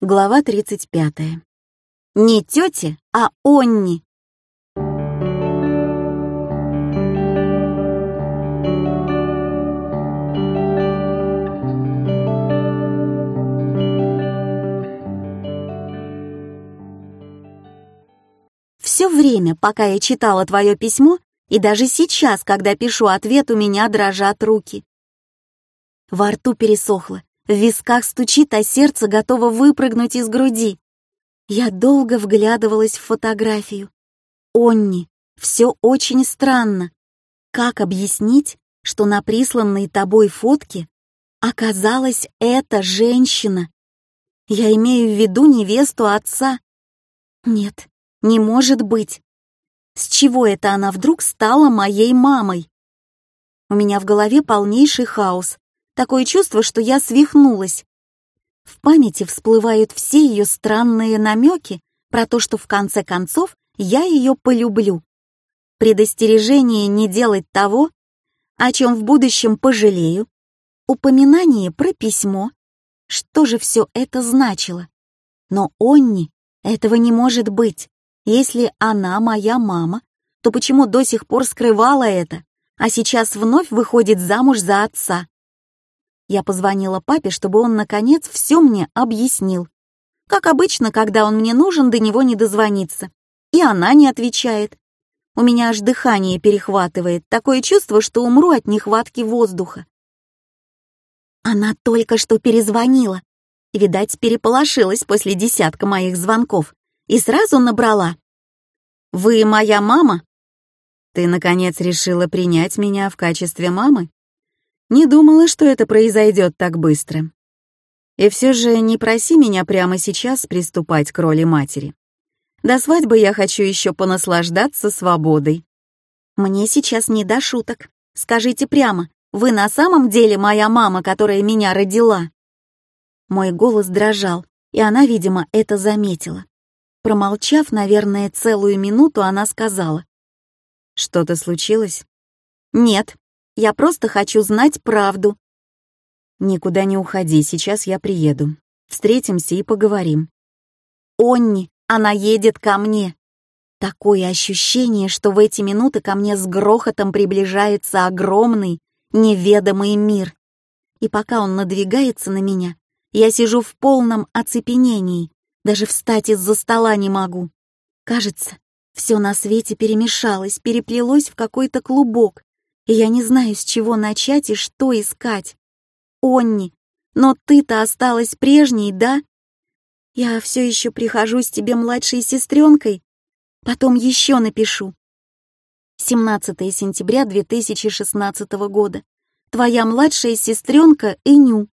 Глава 35. Не тетя, а Онни. Все время, пока я читала твое письмо, и даже сейчас, когда пишу ответ, у меня дрожат руки. Во рту пересохло, в висках стучит, а сердце готово выпрыгнуть из груди. Я долго вглядывалась в фотографию. Онни, все очень странно. Как объяснить, что на присланной тобой фотке оказалась эта женщина? Я имею в виду невесту отца. Нет, не может быть. С чего это она вдруг стала моей мамой? У меня в голове полнейший хаос. Такое чувство, что я свихнулась. В памяти всплывают все ее странные намеки про то, что в конце концов я ее полюблю. Предостережение не делать того, о чем в будущем пожалею, упоминание про письмо. Что же все это значило? Но Онни, этого не может быть. Если она моя мама, то почему до сих пор скрывала это, а сейчас вновь выходит замуж за отца? Я позвонила папе, чтобы он, наконец, все мне объяснил. Как обычно, когда он мне нужен, до него не дозвониться. И она не отвечает. У меня аж дыхание перехватывает, такое чувство, что умру от нехватки воздуха. Она только что перезвонила. Видать, переполошилась после десятка моих звонков. И сразу набрала. «Вы моя мама?» «Ты, наконец, решила принять меня в качестве мамы?» Не думала, что это произойдет так быстро. И все же не проси меня прямо сейчас приступать к роли матери. До свадьбы я хочу еще понаслаждаться свободой. Мне сейчас не до шуток. Скажите прямо, вы на самом деле моя мама, которая меня родила? Мой голос дрожал, и она, видимо, это заметила. Промолчав, наверное, целую минуту, она сказала. «Что-то случилось?» «Нет, я просто хочу знать правду». «Никуда не уходи, сейчас я приеду. Встретимся и поговорим». «Онни, она едет ко мне». Такое ощущение, что в эти минуты ко мне с грохотом приближается огромный, неведомый мир. И пока он надвигается на меня, я сижу в полном оцепенении, даже встать из-за стола не могу. Кажется, все на свете перемешалось, переплелось в какой-то клубок, и я не знаю, с чего начать и что искать. Онни, но ты-то осталась прежней, да? Я все еще прихожусь тебе младшей сестренкой. Потом еще напишу. 17 сентября 2016 года. Твоя младшая сестренка Эню.